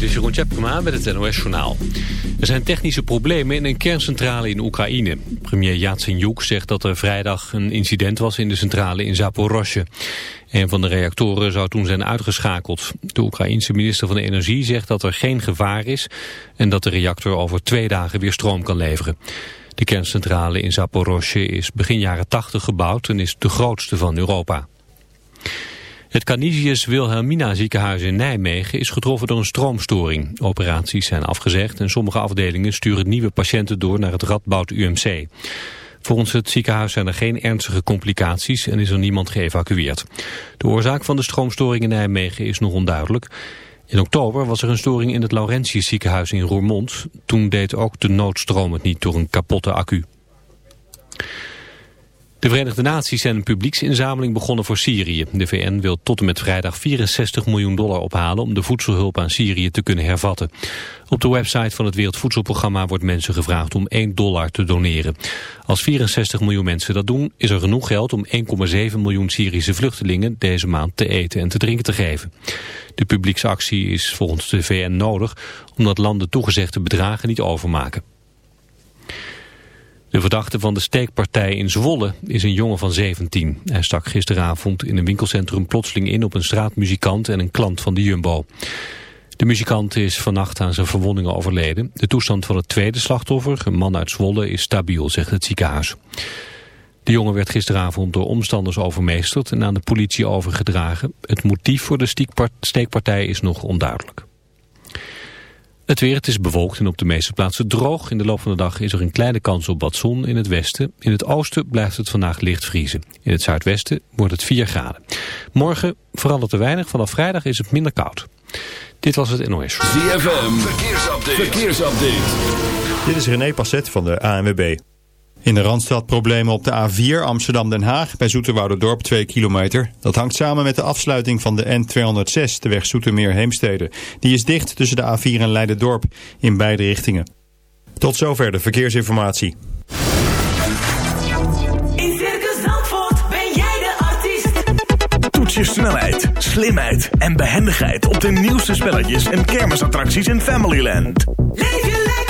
Dit is Jeroen Tjepkema met het NOS Journaal. Er zijn technische problemen in een kerncentrale in Oekraïne. Premier Yatsenyuk zegt dat er vrijdag een incident was in de centrale in Zaporozhye. Een van de reactoren zou toen zijn uitgeschakeld. De Oekraïense minister van Energie zegt dat er geen gevaar is... en dat de reactor over twee dagen weer stroom kan leveren. De kerncentrale in Zaporozhye is begin jaren 80 gebouwd... en is de grootste van Europa. Het Canisius Wilhelmina ziekenhuis in Nijmegen is getroffen door een stroomstoring. Operaties zijn afgezegd en sommige afdelingen sturen nieuwe patiënten door naar het Radboud UMC. Volgens het ziekenhuis zijn er geen ernstige complicaties en is er niemand geëvacueerd. De oorzaak van de stroomstoring in Nijmegen is nog onduidelijk. In oktober was er een storing in het Laurentius ziekenhuis in Roermond. Toen deed ook de noodstroom het niet door een kapotte accu. De Verenigde Naties zijn een publieksinzameling begonnen voor Syrië. De VN wil tot en met vrijdag 64 miljoen dollar ophalen om de voedselhulp aan Syrië te kunnen hervatten. Op de website van het Wereldvoedselprogramma wordt mensen gevraagd om 1 dollar te doneren. Als 64 miljoen mensen dat doen, is er genoeg geld om 1,7 miljoen Syrische vluchtelingen deze maand te eten en te drinken te geven. De publieksactie is volgens de VN nodig omdat landen toegezegde bedragen niet overmaken. De verdachte van de steekpartij in Zwolle is een jongen van 17. Hij stak gisteravond in een winkelcentrum plotseling in op een straatmuzikant en een klant van de Jumbo. De muzikant is vannacht aan zijn verwondingen overleden. De toestand van het tweede slachtoffer, een man uit Zwolle, is stabiel, zegt het ziekenhuis. De jongen werd gisteravond door omstanders overmeesterd en aan de politie overgedragen. Het motief voor de steekpartij is nog onduidelijk. Het weer, het is bewolkt en op de meeste plaatsen droog. In de loop van de dag is er een kleine kans op wat zon in het westen. In het oosten blijft het vandaag licht vriezen. In het zuidwesten wordt het 4 graden. Morgen verandert er weinig. Vanaf vrijdag is het minder koud. Dit was het NOS. ZFM, verkeersupdate. verkeersupdate. Dit is René Passet van de ANWB. In de Randstad problemen op de A4 Amsterdam-Den Haag bij Dorp 2 kilometer. Dat hangt samen met de afsluiting van de N206, de weg Zoetermeer-Heemstede. Die is dicht tussen de A4 en Leiden-Dorp in beide richtingen. Tot zover de verkeersinformatie. In Circus Zandvoort ben jij de artiest. Toets je snelheid, slimheid en behendigheid op de nieuwste spelletjes en kermisattracties in Familyland. Leef je lekker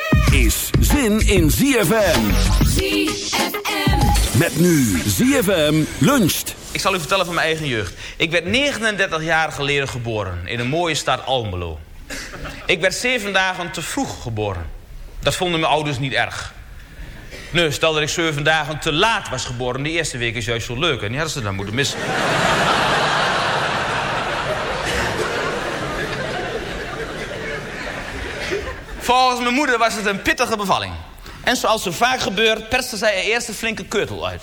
is zin in ZFM. ZFM. Met nu ZFM luncht. Ik zal u vertellen van mijn eigen jeugd. Ik werd 39 jaar geleden geboren in een mooie stad Almelo. Ik werd zeven dagen te vroeg geboren. Dat vonden mijn ouders niet erg. Nee, stel dat ik zeven dagen te laat was geboren. De eerste week is juist zo leuk en die hadden ze dan moeten missen. Volgens mijn moeder was het een pittige bevalling. En zoals zo vaak gebeurt, perste zij er eerst een flinke keutel uit.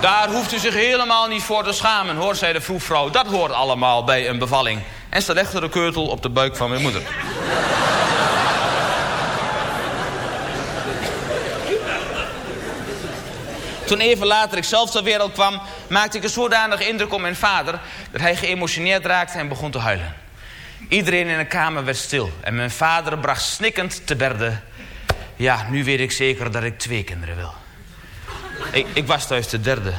Daar hoeft u zich helemaal niet voor te schamen, hoor, zei de vroegvrouw. Dat hoort allemaal bij een bevalling. En ze legde de keutel op de buik van mijn moeder. Toen even later ik zelf ter wereld kwam, maakte ik een zodanige indruk op mijn vader... dat hij geëmotioneerd raakte en begon te huilen. Iedereen in de kamer werd stil en mijn vader bracht snikkend te berde... Ja, nu weet ik zeker dat ik twee kinderen wil. Ik, ik was thuis de derde.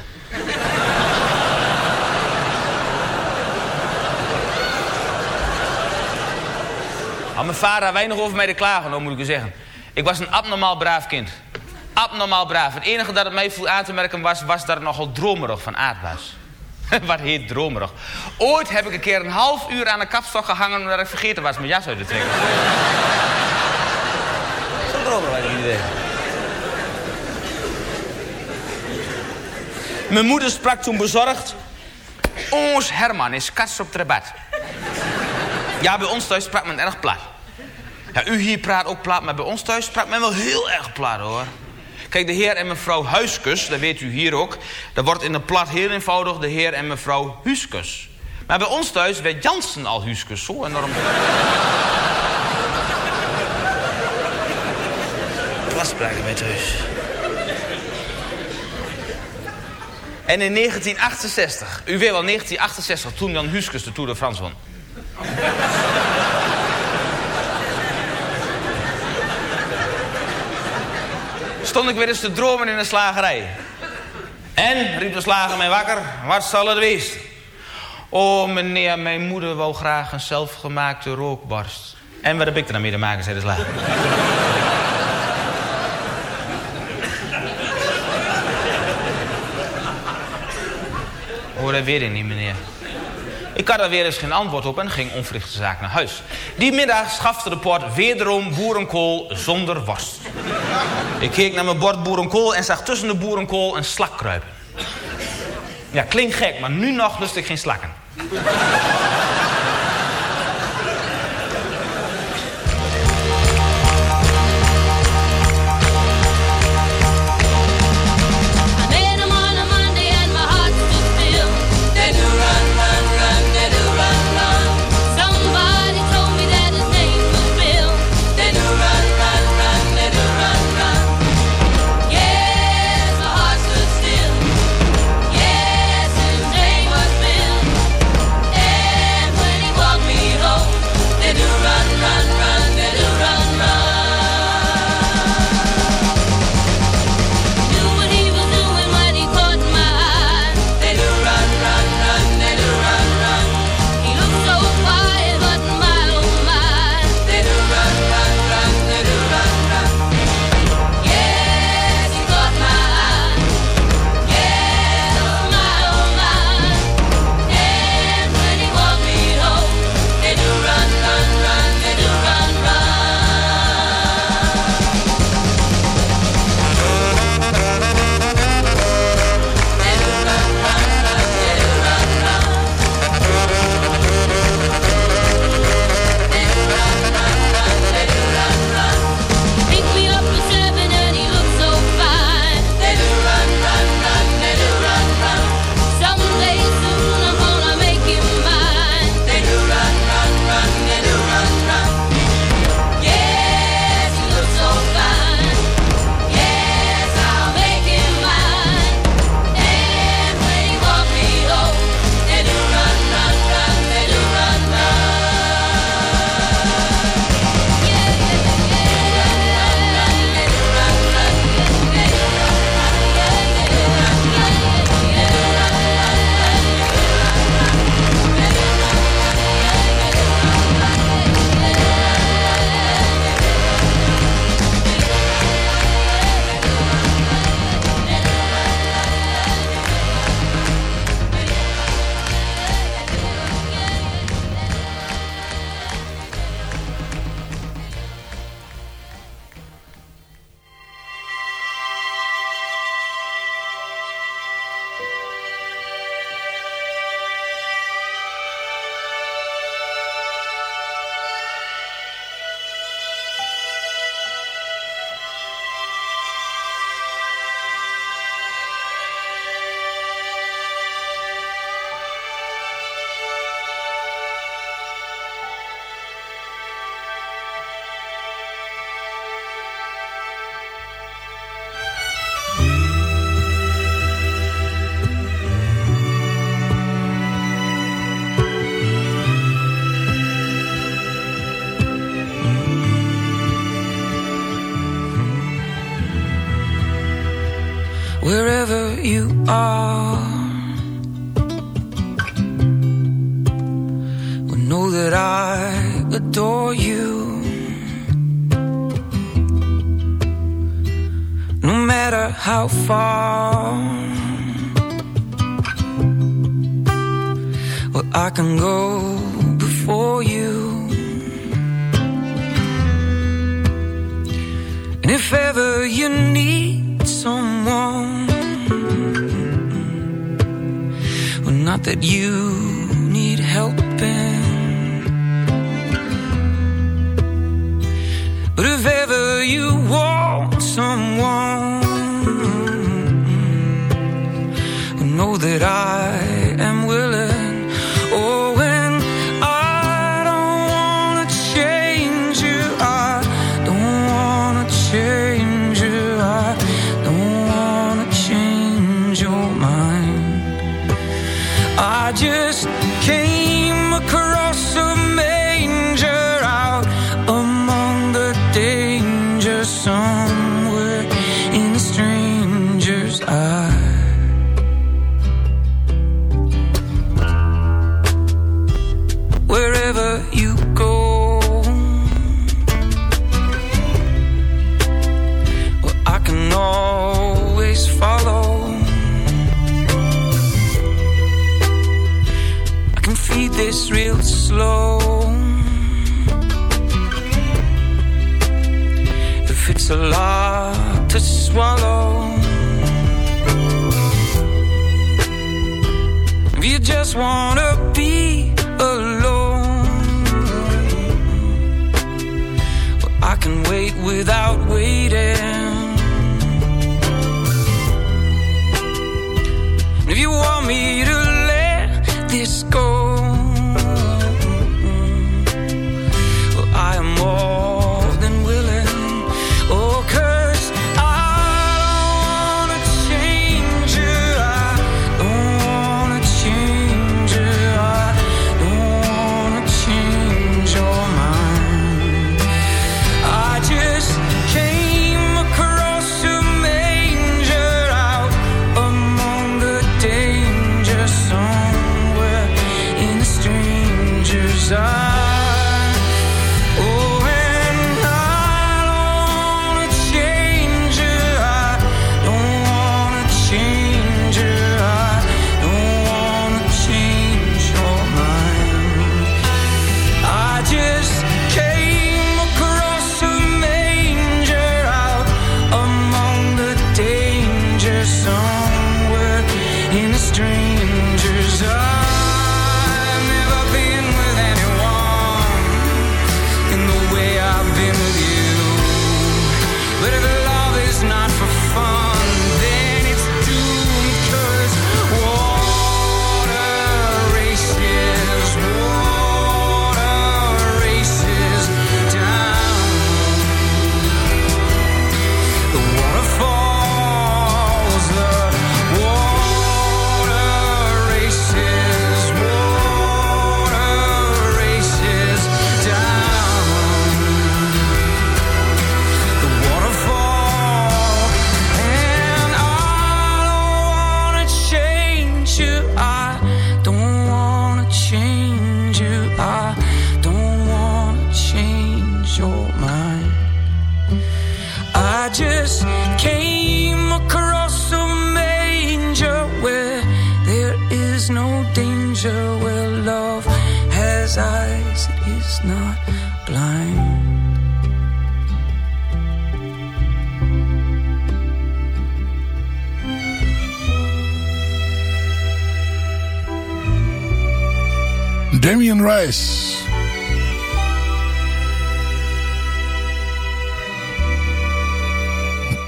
Had mijn vader weinig over mij te klagen, hoor, moet ik u zeggen. Ik was een abnormaal braaf kind. Abnormaal braaf. Het enige dat het mij viel aan te merken was, was dat ik nogal dromerig van aard was. Wat heet dromerig. Ooit heb ik een keer een half uur aan de kapstok gehangen omdat ik vergeten was mijn jas uit te trekken. Zo dromerig was ik niet. Mijn moeder sprak toen bezorgd. Ons Herman is kast op de rabat. Ja, bij ons thuis sprak men erg plat. Ja, u hier praat ook plat, maar bij ons thuis sprak men wel heel erg plat hoor. Kijk, de heer en mevrouw Huiskus, dat weet u hier ook. Dat wordt in de plat heel eenvoudig de heer en mevrouw Huiskus. Maar bij ons thuis werd Jansen al Huiskus. Zo enorm. Plat spraken wij thuis. En in 1968, u weet wel, 1968, toen Jan Huiskus de Tour de France won. Stond ik weer eens te dromen in een slagerij. En, riep de slager mij wakker, wat zal het wezen? Oh meneer, mijn moeder wou graag een zelfgemaakte rookborst. En wat heb ik er dan mee te maken, zei de slager. Oh, dat weet ik niet, meneer. Ik had er weer eens geen antwoord op en ging onverrichte zaak naar huis. Die middag schafte de poort wederom boerenkool zonder worst. Ik keek naar mijn bord boerenkool en zag tussen de boerenkool een slak kruipen. Ja, klinkt gek, maar nu nog lust ik geen slakken.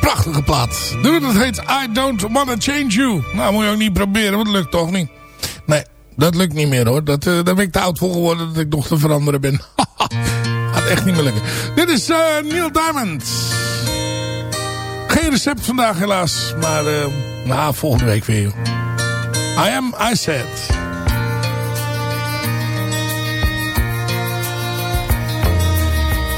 Prachtige plaat. Doe dat heet I Don't Wanna Change You. Nou, moet je ook niet proberen, want dat lukt toch niet. Nee, dat lukt niet meer hoor. Dat, uh, daar ben ik te oud voor geworden dat ik nog te veranderen ben. Gaat echt niet meer lukken. Dit is uh, Neil Diamond. Geen recept vandaag helaas, maar na volgende week weer. I am I said.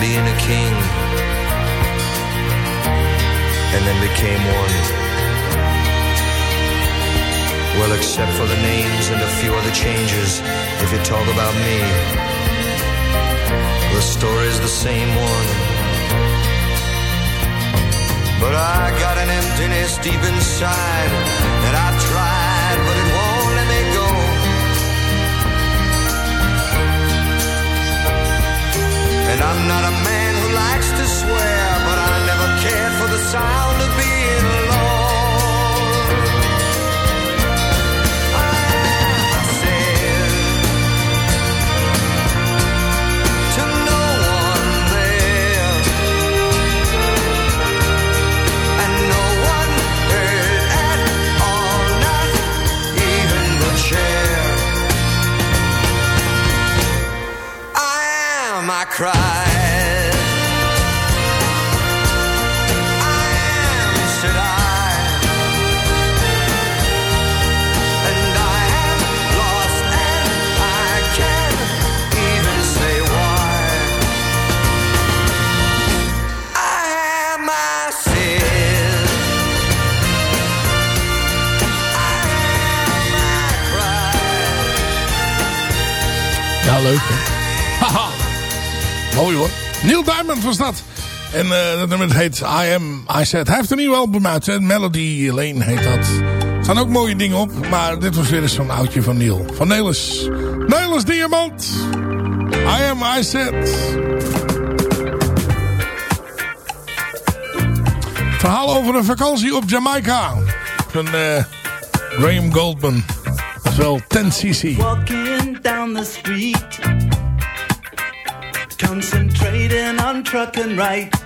being a king and then became one? Well, except for the names and a few other changes, if you talk about me, the story's the same one. But I got an emptiness deep inside En eh, dat nummer heet I Am, I Said. Hij heeft een nieuw album uit. hè. Melody Lane heet dat. Er staan ook mooie dingen op. Maar dit was weer eens zo'n oudje van Neil. Van Nelis. Nelis Diamant. I Am, I Said. Verhaal over een vakantie op Jamaica. Van eh, Graham Goldman. Dat is wel 10cc. Walking down the street, concentrating on truck and right.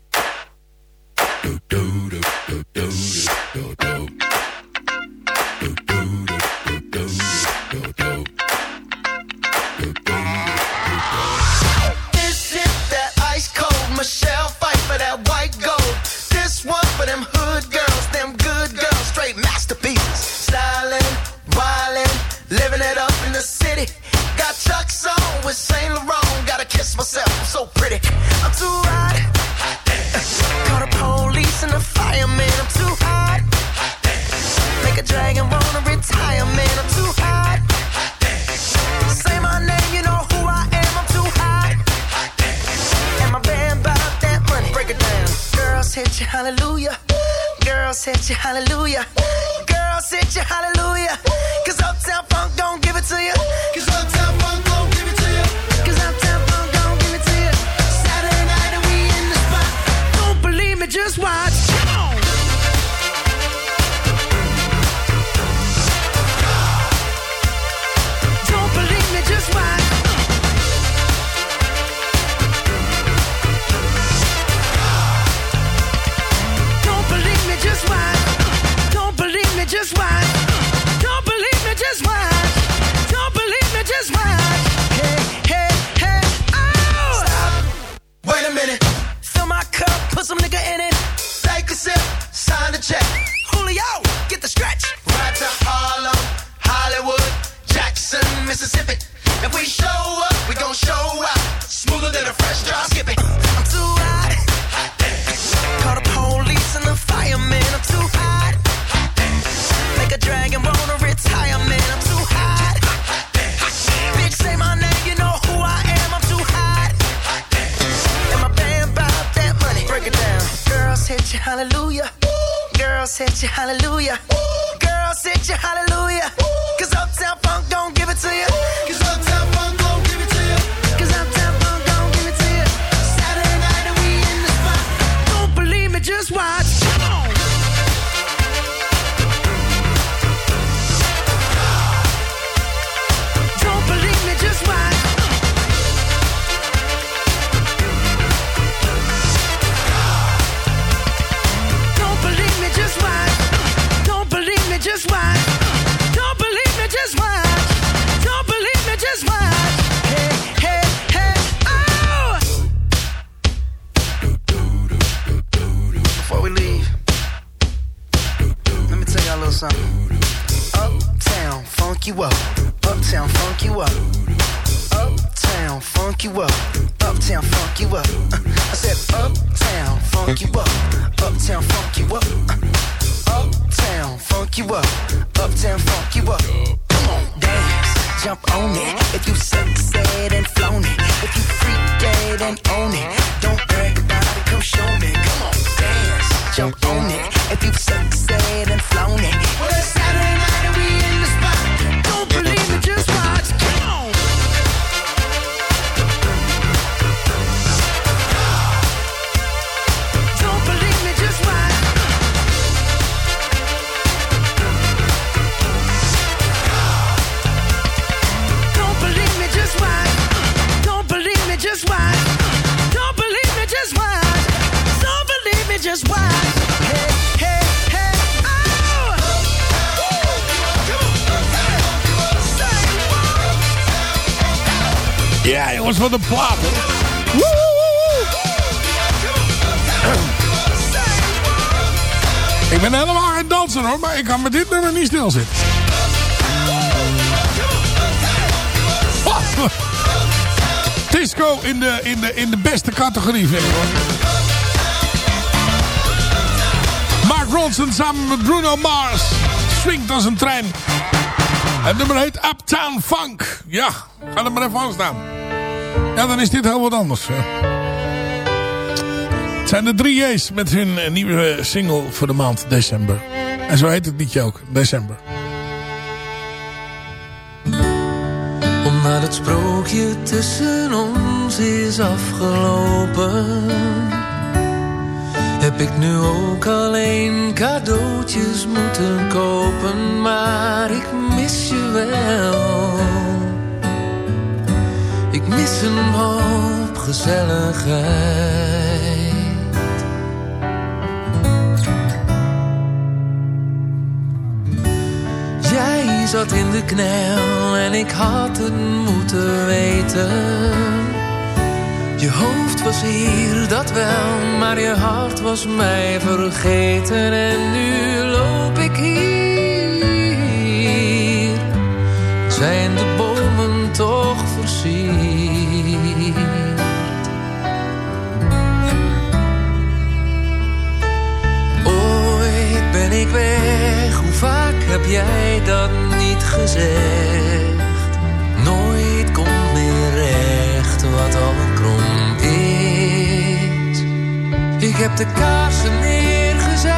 jongens, wat een plaat. Ik ben helemaal geen danser hoor, maar ik kan met dit nummer niet stilzitten. Disco in de, in, de, in de beste categorie vind ik hoor. Mark Ronson samen met Bruno Mars. Swingt als een trein. Het nummer heet Uptown Funk. Ja, ga er maar even aan staan. Ja, dan is dit heel wat anders. Het zijn de 3J's met hun eh, nieuwe single voor de maand december. En zo heet het liedje ook, december. Omdat het sprookje tussen ons is afgelopen Heb ik nu ook alleen cadeautjes moeten kopen Maar ik mis je wel Ik mis een hoop gezelligheid Jij zat in de knel en ik had het moeten weten. Je hoofd was hier, dat wel, maar je hart was mij vergeten. En nu loop ik hier, zijn de jij dat niet gezegd? Nooit komt meer recht wat al krom is. Ik heb de kaarsen neergezet,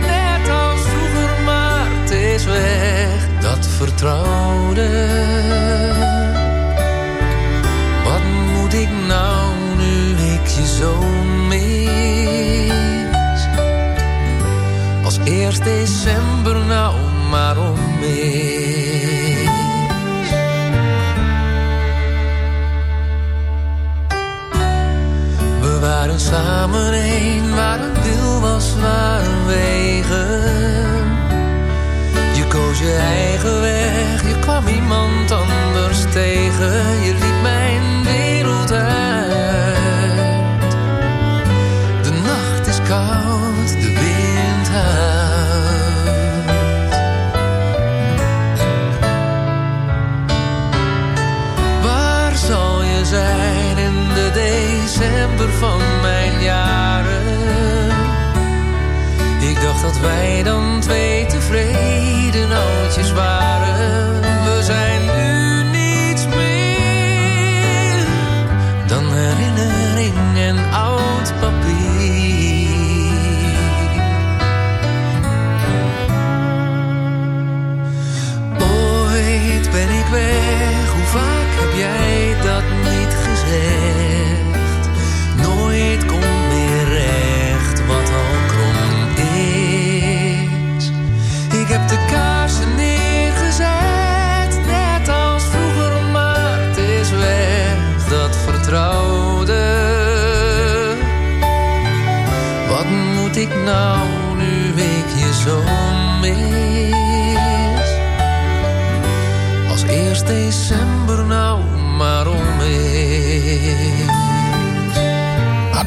net als vroeger, maar het is weg. Dat vertrouwde. Wat moet ik nou nu ik je zo mis? Als eerst december nou maar om. We waren samen één, waar een wil was, waren wegen. Je koos je eigen weg, je kwam iemand anders tegen. Je liet mijn wereld uit. Van mijn jaren? Ik dacht dat wij dan twee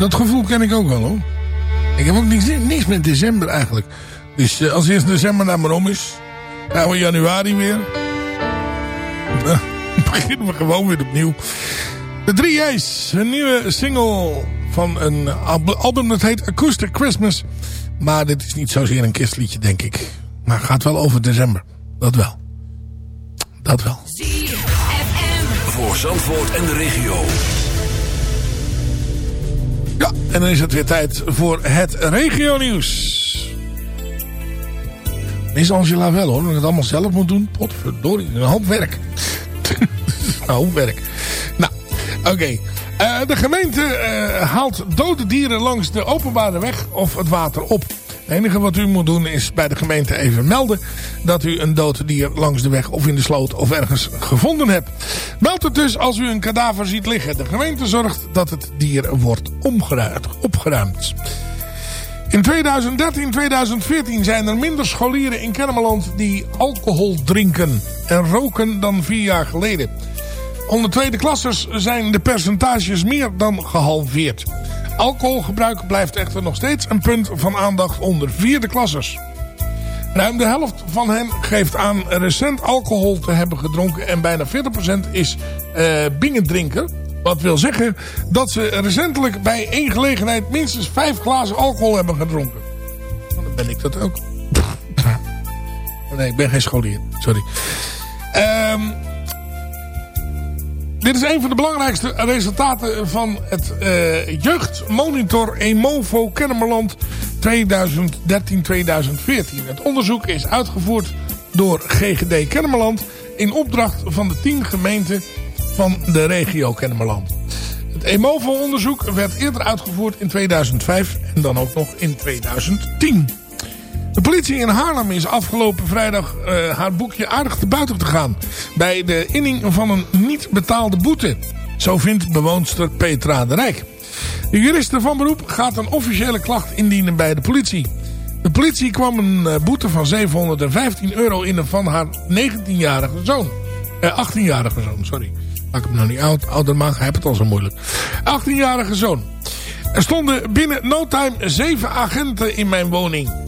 dat gevoel ken ik ook wel hoor. Ik heb ook niks, niks met december eigenlijk. Dus eh, als eerst december nou maar om is. gaan we januari weer. Dan beginnen we gewoon weer opnieuw. De 3A's, een nieuwe single van een al- album dat heet Acoustic Christmas. Maar dit is niet zozeer een kerstliedje, denk ik. Maar gaat wel over december. Dat wel. Dat wel. Voor Zandvoort en de regio. Ja, en dan is het weer tijd voor het regionieuws. Is Angela wel hoor, dat ik het allemaal zelf moet doen. Potverdorie, een hoop werk. een hoop werk. Nou, oké. Eh, de gemeente eh, haalt dode dieren langs de openbare weg of het water op. Het enige wat u moet doen is bij de gemeente even melden dat u een dood dier langs de weg of in de sloot of ergens gevonden hebt. Meld het dus als u een kadaver ziet liggen. De gemeente zorgt dat het dier wordt omgeruimd, opgeruimd. In 2013 2014 zijn er minder scholieren in Kennemerland die alcohol drinken en roken dan vier jaar geleden. Onder tweede klassers zijn de percentages meer dan gehalveerd. Alcoholgebruik blijft echter nog steeds een punt van aandacht onder vierde klassers. Ruim de helft van hen geeft aan recent alcohol te hebben gedronken en bijna 40% is eh bingendrinker. Wat wil zeggen dat ze recentelijk bij één gelegenheid minstens vijf glazen alcohol hebben gedronken. Nou, Dan ben ik dat ook. Nee, ik ben geen scholier. Sorry. Ehm dit is een van de belangrijkste resultaten van het eh, jeugdmonitor Emovo Kennemerland 2013-2014. Het onderzoek is uitgevoerd door GGD Kennemerland in opdracht van de 10 gemeenten van de regio Kennemerland. Het Emovo-onderzoek werd eerder uitgevoerd in 2005 en dan ook nog in 2010. De politie in Haarlem is afgelopen vrijdag eh, haar boekje aardig te buiten gegaan. Bij de inning van een niet betaalde boete. Zo vindt bewoonster Petra de Rijk. De juriste van beroep gaat een officiële klacht indienen bij de politie. De politie kwam een eh, boete van 715 euro in van haar 19-jarige zoon. Eh, 18-jarige zoon, sorry. Maak hem nou niet oud, ouder hij heeft het al zo moeilijk. 18-jarige zoon. Er stonden binnen no time zeven agenten in mijn woning.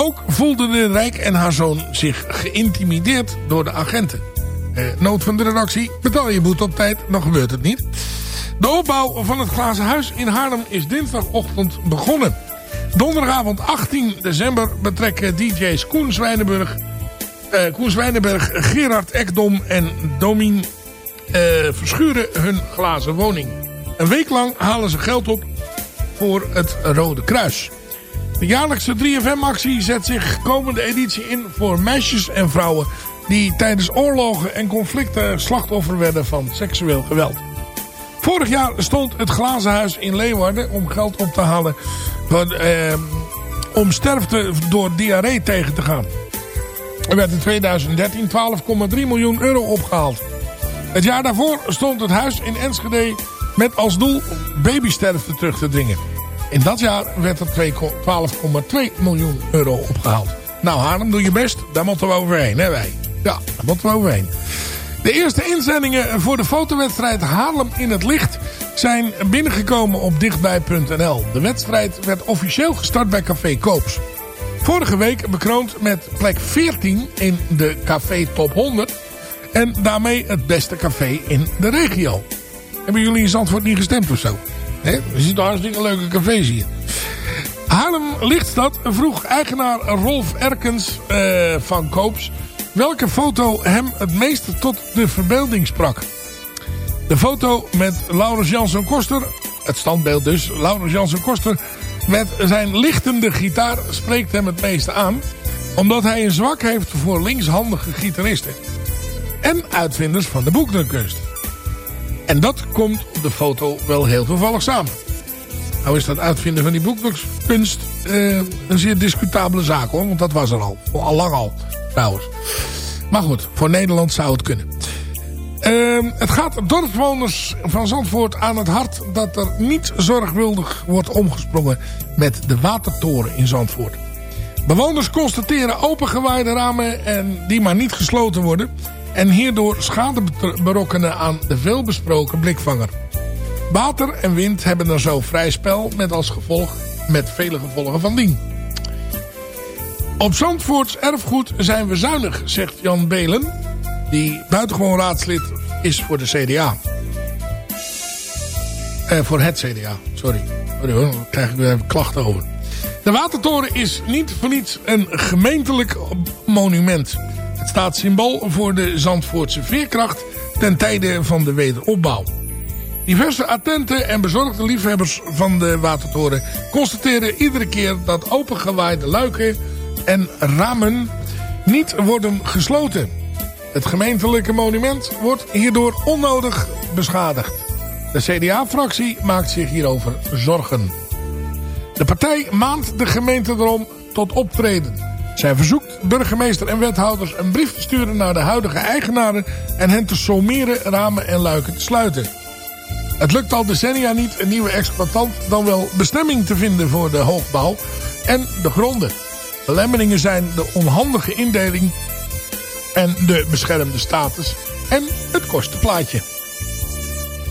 Ook voelde de Rijk en haar zoon zich geïntimideerd door de agenten. Eh, nood van de redactie, betaal je boete op tijd, dan gebeurt het niet. De opbouw van het glazen huis in Haarlem is dinsdagochtend begonnen. Donderdagavond 18 december betrekken DJ's Koen Zwijnenburg, eh, Koen Zwijnenberg, Gerard Ekdom en Domien eh, Verschuren hun glazen woning. Een week lang halen ze geld op voor het Rode Kruis. De jaarlijkse 3FM-actie zet zich komende editie in voor meisjes en vrouwen... die tijdens oorlogen en conflicten slachtoffer werden van seksueel geweld. Vorig jaar stond het Glazen Huis in Leeuwarden om geld op te halen... Voor, eh, om sterfte door diarree tegen te gaan. Er werd in 2013 12,3 miljoen euro opgehaald. Het jaar daarvoor stond het huis in Enschede met als doel babysterfte terug te dringen. In dat jaar werd er 12,2 miljoen euro opgehaald. Nou Haarlem, doe je best. Daar moeten we overheen, hè wij. Ja, daar moeten we overheen. De eerste inzendingen voor de fotowedstrijd Haarlem in het Licht zijn binnengekomen op dichtbij.nl. De wedstrijd werd officieel gestart bij Café Koops. Vorige week bekroond met plek 14 in de Café Top 100. En daarmee het beste café in de regio. Hebben jullie in Zandvoort niet gestemd of zo? He? Er zitten hartstikke leuke cafés hier. Haarlem Lichtstad vroeg eigenaar Rolf Erkens eh, van Koops... welke foto hem het meeste tot de verbeelding sprak. De foto met Laurens Jansen Koster, het standbeeld dus, Laurens Jansen Koster... met zijn lichtende gitaar spreekt hem het meeste aan... omdat hij een zwak heeft voor linkshandige gitaristen. En uitvinders van de boekdrukkunst. En dat komt op de foto wel heel toevallig samen. Nou is dat uitvinden van die boekdrukkunst eh, een zeer discutabele zaak hoor. Want dat was er al. Al lang al trouwens. Maar goed, voor Nederland zou het kunnen. Ehm, het gaat dorpswoners van Zandvoort aan het hart dat er niet zorgvuldig wordt omgesprongen met de watertoren in Zandvoort. Bewoners constateren opengewaaide ramen en die maar niet gesloten worden. En hierdoor schade berokkenen aan de veelbesproken blikvanger. Water en wind hebben er zo vrij spel met als gevolg met vele gevolgen van dien. Op Zandvoorts erfgoed zijn we zuinig, zegt Jan Belen, die buitengewoon raadslid is voor de CDA. Eh, voor het CDA, sorry. Sorry hoor, daar krijg ik weer even klachten over. De Watertoren is niet voor niets een gemeentelijk monument. Het staat symbool voor de Zandvoortse veerkracht ten tijde van de wederopbouw. Diverse attente en bezorgde liefhebbers van de Watertoren constateren iedere keer dat opengewaaide luiken en ramen niet worden gesloten. Het gemeentelijke monument wordt hierdoor onnodig beschadigd. De CDA-fractie maakt zich hierover zorgen. De partij maand de gemeente erom tot optreden. Zij verzoekt burgemeester en wethouders een brief te sturen naar de huidige eigenaren... en hen te sommeren ramen en luiken te sluiten. Het lukt al decennia niet een nieuwe exploitant dan wel bestemming te vinden voor de hoogbouw en de gronden. Belemmeringen zijn de onhandige indeling en de beschermde status en het kostenplaatje.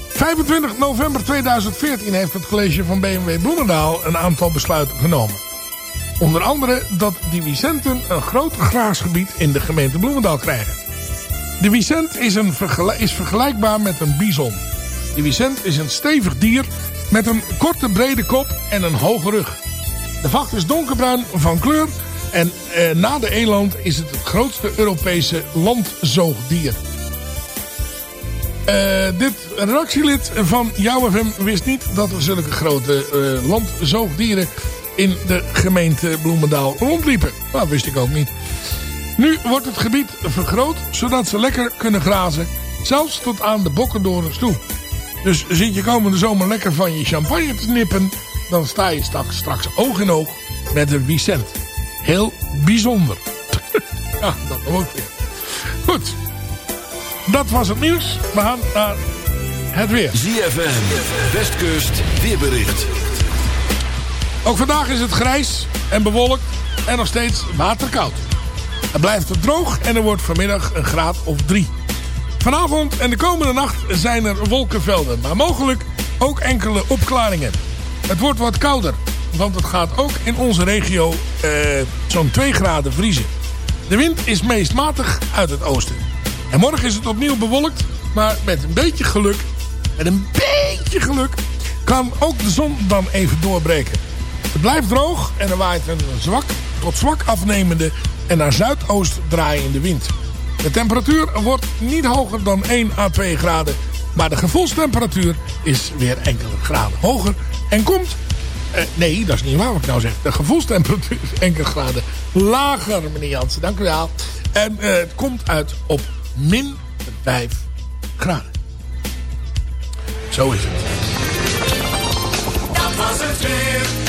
25 november 2014 heeft het college van BMW Bloemendaal een aantal besluiten genomen. Onder andere dat de Vicenten een groot graansgebied in de gemeente Bloemendaal krijgen. De Vicent is, een is vergelijkbaar met een bison. De Vicent is een stevig dier met een korte brede kop en een hoge rug. De vacht is donkerbruin van kleur en eh, na de eland is het het grootste Europese landzoogdier. Eh, dit redactielid van Jouw FM wist niet dat er zulke grote eh, landzoogdieren in de gemeente Bloemendaal rondliepen. Dat wist ik ook niet. Nu wordt het gebied vergroot, zodat ze lekker kunnen grazen. Zelfs tot aan de bokkendorens toe. Dus zit je komende zomer lekker van je champagne te nippen... dan sta je straks, straks oog in oog met een Vicent. Heel bijzonder. ja, dat ook weer. Goed. Dat was het nieuws. We gaan naar het weer. ZFM, Westkust, weerbericht. Ook vandaag is het grijs en bewolkt en nog steeds waterkoud. Het blijft droog en er wordt vanmiddag een graad of drie. Vanavond en de komende nacht zijn er wolkenvelden, maar mogelijk ook enkele opklaringen. Het wordt wat kouder, want het gaat ook in onze regio eh, zo'n 2 graden vriezen. De wind is meest matig uit het oosten. En morgen is het opnieuw bewolkt, maar met een beetje geluk, met een beetje geluk, kan ook de zon dan even doorbreken. Het blijft droog en er waait een zwak tot zwak afnemende en naar zuidoost draaiende wind. De temperatuur wordt niet hoger dan 1 à 2 graden, maar de gevoelstemperatuur is weer enkele graden hoger en komt... eh, nee, dat is niet waar wat ik nou zeg. De gevoelstemperatuur is enkele graden lager, meneer Jansen. Dank u wel. En eh, het komt uit op min 5 graden. Zo is het. Dat was het weer.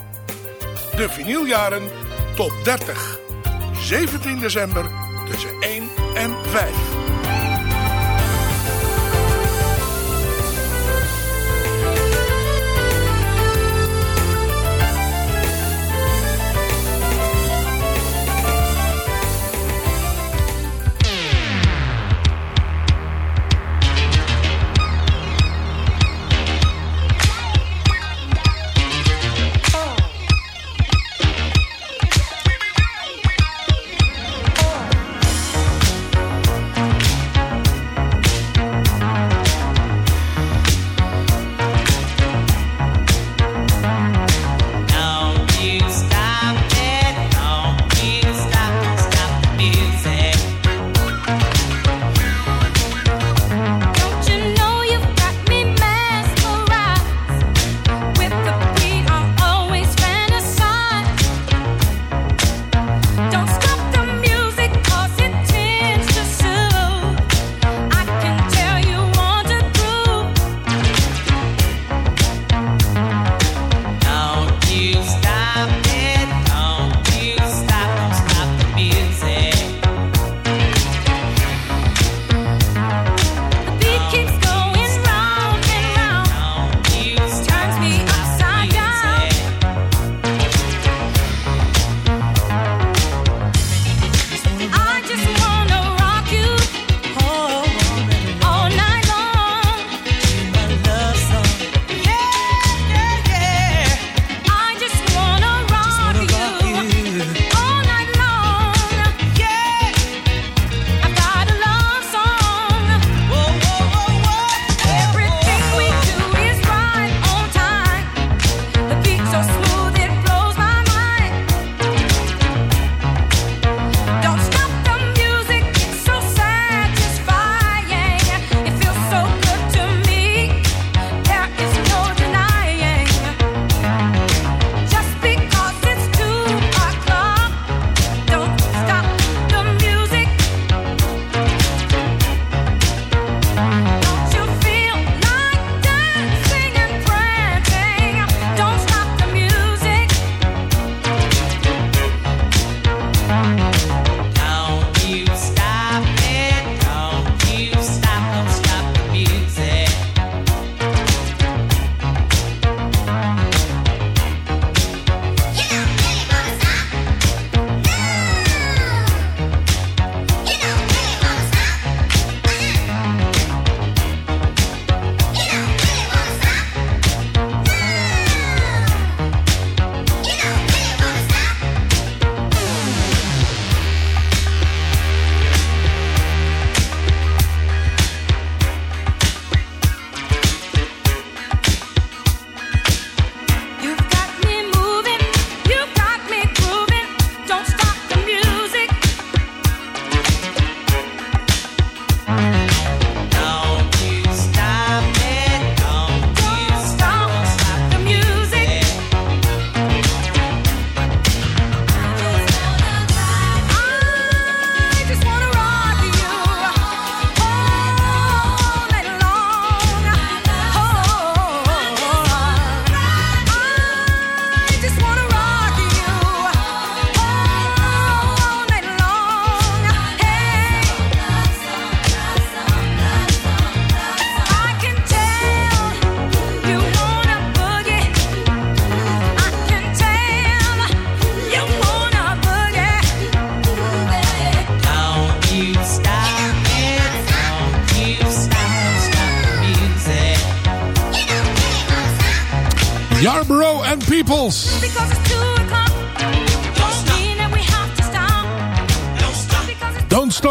De vinyljaren top 30. 17 december tussen 1 en 5.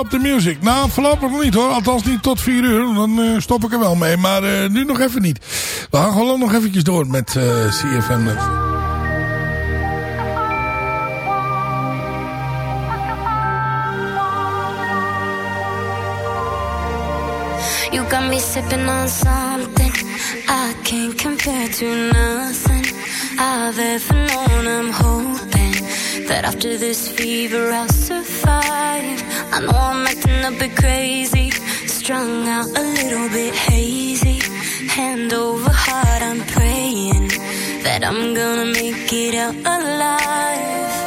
Stop the music. Nou, voorlopig nog niet hoor. Althans niet tot 4 uur. Dan eh, stop ik er wel mee. Maar eh, nu nog even niet. We gaan gewoon nog eventjes door met eh, CFM. You got me sipping on something I can't compare to nothing I've ever known. I'm hoping that after this fever I'll survive. Know I'm acting a bit crazy, strung out a little bit hazy. Hand over heart, I'm praying that I'm gonna make it out alive.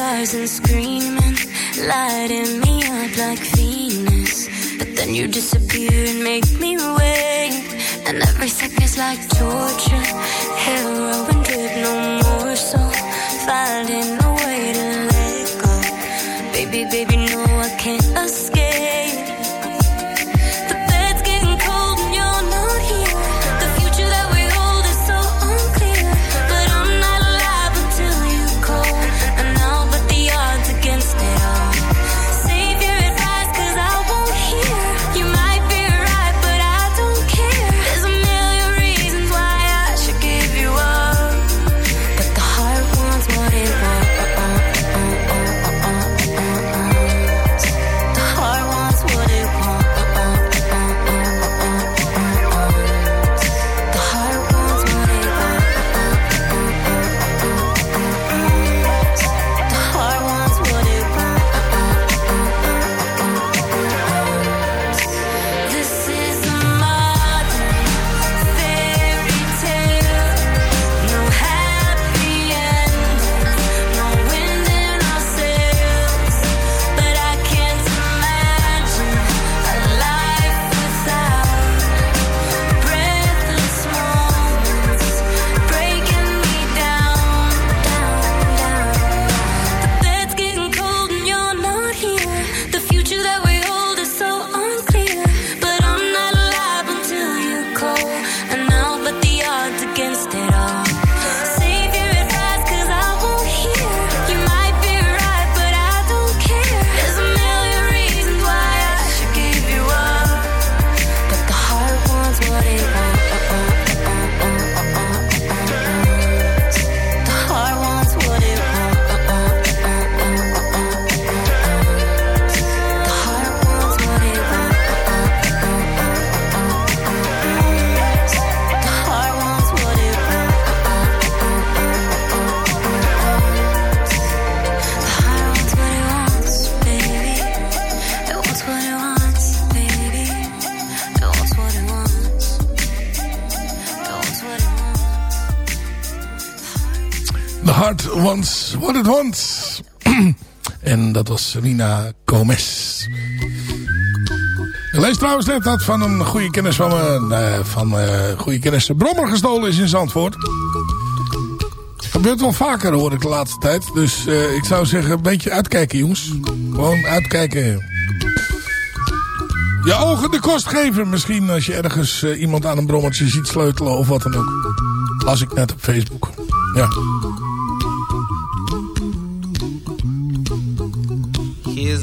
And screaming, lighting me up like Venus. But then you disappear and make me wait, and every second's like torture. Heroin drip, no more so, finding Wants What It Wants. en dat was Rina Gomez. Lees trouwens net dat van een goede kennis van me, van eh goede kennis de brommer gestolen is in Zandvoort. Gebeurt wel vaker hoor ik de laatste tijd. Dus eh, ik zou zeggen een beetje uitkijken jongens. Gewoon uitkijken. Je ogen de kost geven. Misschien als je ergens eh, iemand aan een brommertje ziet sleutelen of wat dan ook. Las ik net op Facebook. Ja.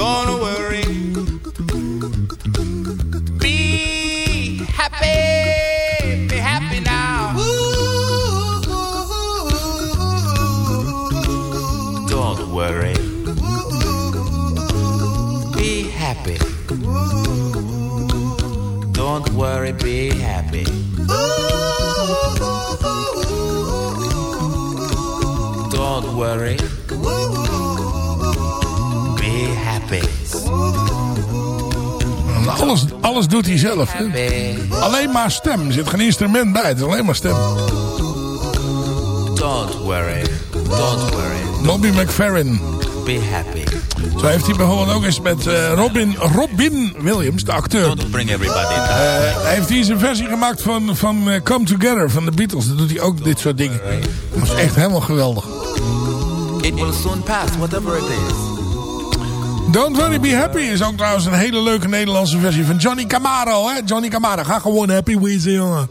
Don't worry. Be happy. Be happy now. Don't worry. Be happy. Don't worry, be happy. Don't worry. Alles, alles doet hij zelf. Hè? Alleen maar stem. Er zit geen instrument bij. Het is alleen maar stem. Don't worry. Don't worry. Bobby McFerrin. Be happy. Zo heeft hij bijvoorbeeld ook eens met eh, Robin, Robin Williams, de acteur. Don't bring everybody down. Eh, hij heeft hier eens een versie gemaakt van, van eh, Come Together van de Beatles. Dan doet hij ook dit soort dingen. Dat is echt helemaal geweldig. It will soon pass, whatever it is. Don't Worry Be Happy is ook trouwens een hele leuke Nederlandse versie van Johnny Camaro. Hè? Johnny Camaro, ga gewoon happy wezen, jongen.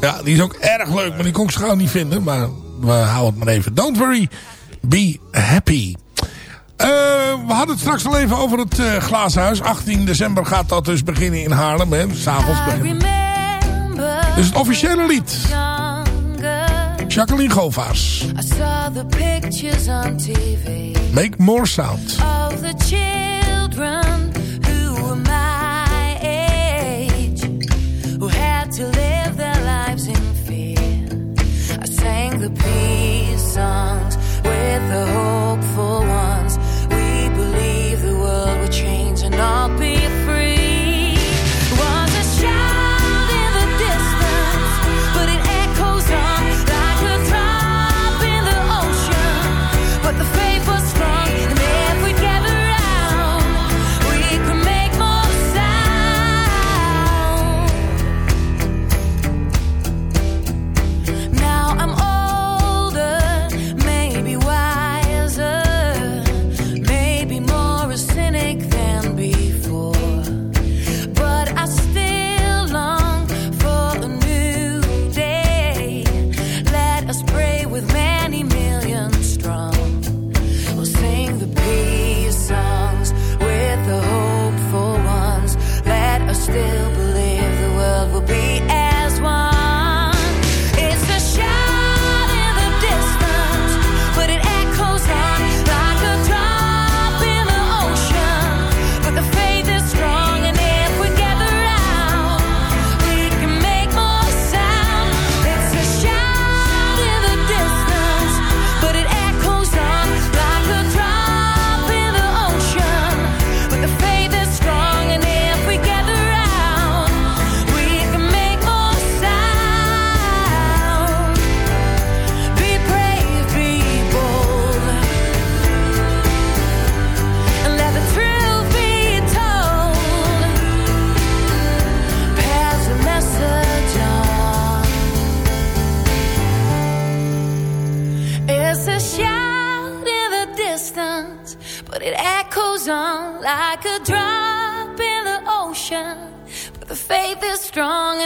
Ja, die is ook erg leuk, maar die kon ik zo gauw niet vinden. Maar we houden het maar even. Don't Worry Be Happy. Eh, we hadden het straks al even over het uh, glazenhuis. 18 december gaat dat dus beginnen in Haarlem. S'avonds beginnen. Dus het officiële lied. Jacqueline Govaars. I saw the pictures on TV Make more sound. of the children who were my age, who had to live their lives in fear. I sang the peace songs with the hopeful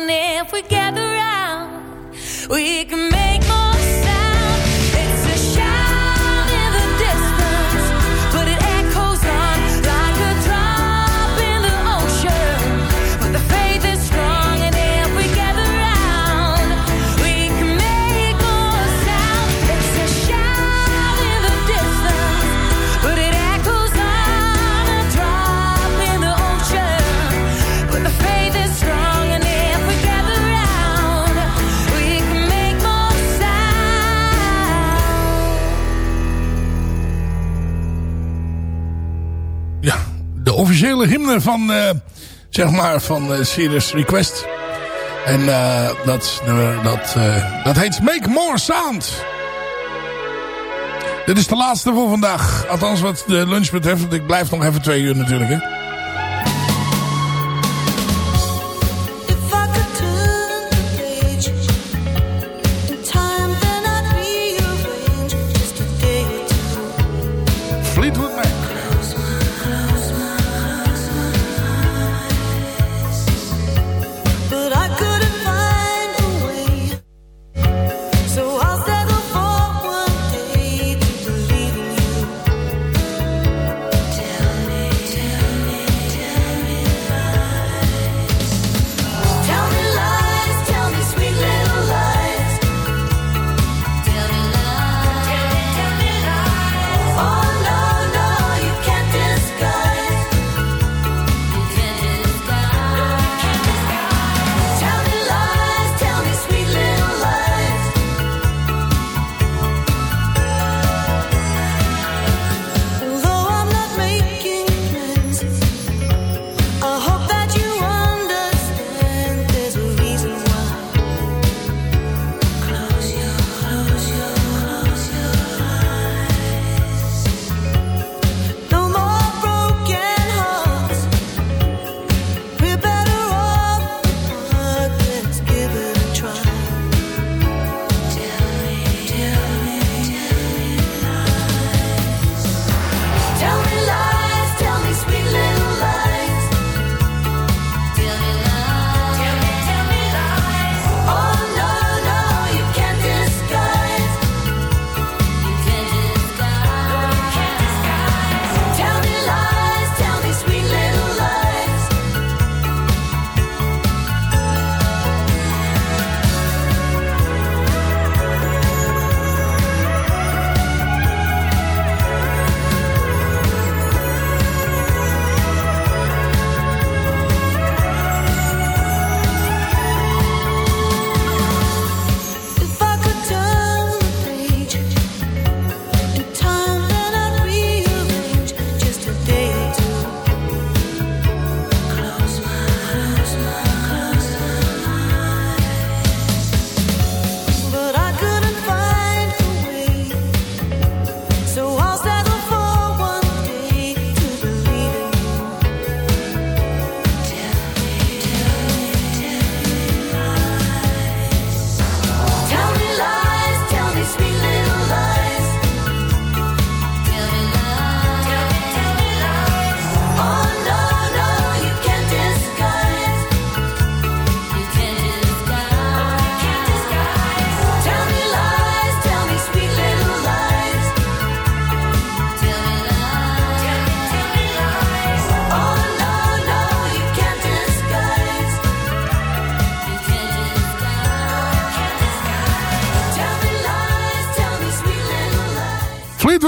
and if we gather round, we can make officiële hymne van, uh, zeg maar, van eh, Sirius Request. En eh, dat, dat, dat heet Make More Sound. Dit is de laatste voor vandaag. Althans wat de lunch betreft. Ik blijf nog even twee uur natuurlijk. Hè.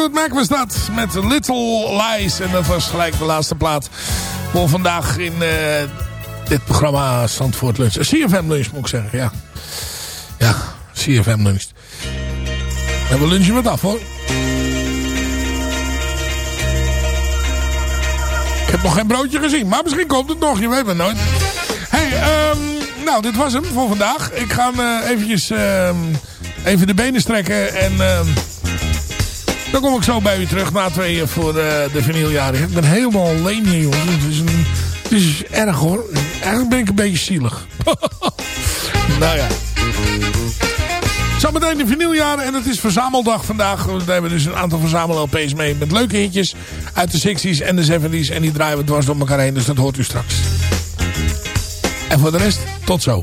Fleetwood Mac was dat. Met Little Lies. En dat was gelijk de laatste plaat voor vandaag in eh, dit programma Zandvoort Lunch. Eh, CFM Lunch moet ik zeggen, ja. Ja, CFM Lunch. En we lunchen wat af hoor. Ik heb nog geen broodje gezien, maar misschien komt het nog, je weet het nooit. hey, ehm, nou dit was hem voor vandaag. Ik ga eh, eventjes ehm, even de benen strekken en... Ehm, dan kom ik zo bij u terug na tweeën voor eh, de vinyljaren. Ik ben helemaal alleen hier, jongens. Het is, een, het is erg, hoor. Eigenlijk ben ik een beetje zielig. nou ja. Zometeen de vinyljaren en het is verzameldag vandaag. We hebben dus een aantal verzamel-LP's mee met leuke hitjes uit de 60s en de 70s. En die draaien we dwars door elkaar heen, dus dat hoort u straks. En voor de rest, tot zo.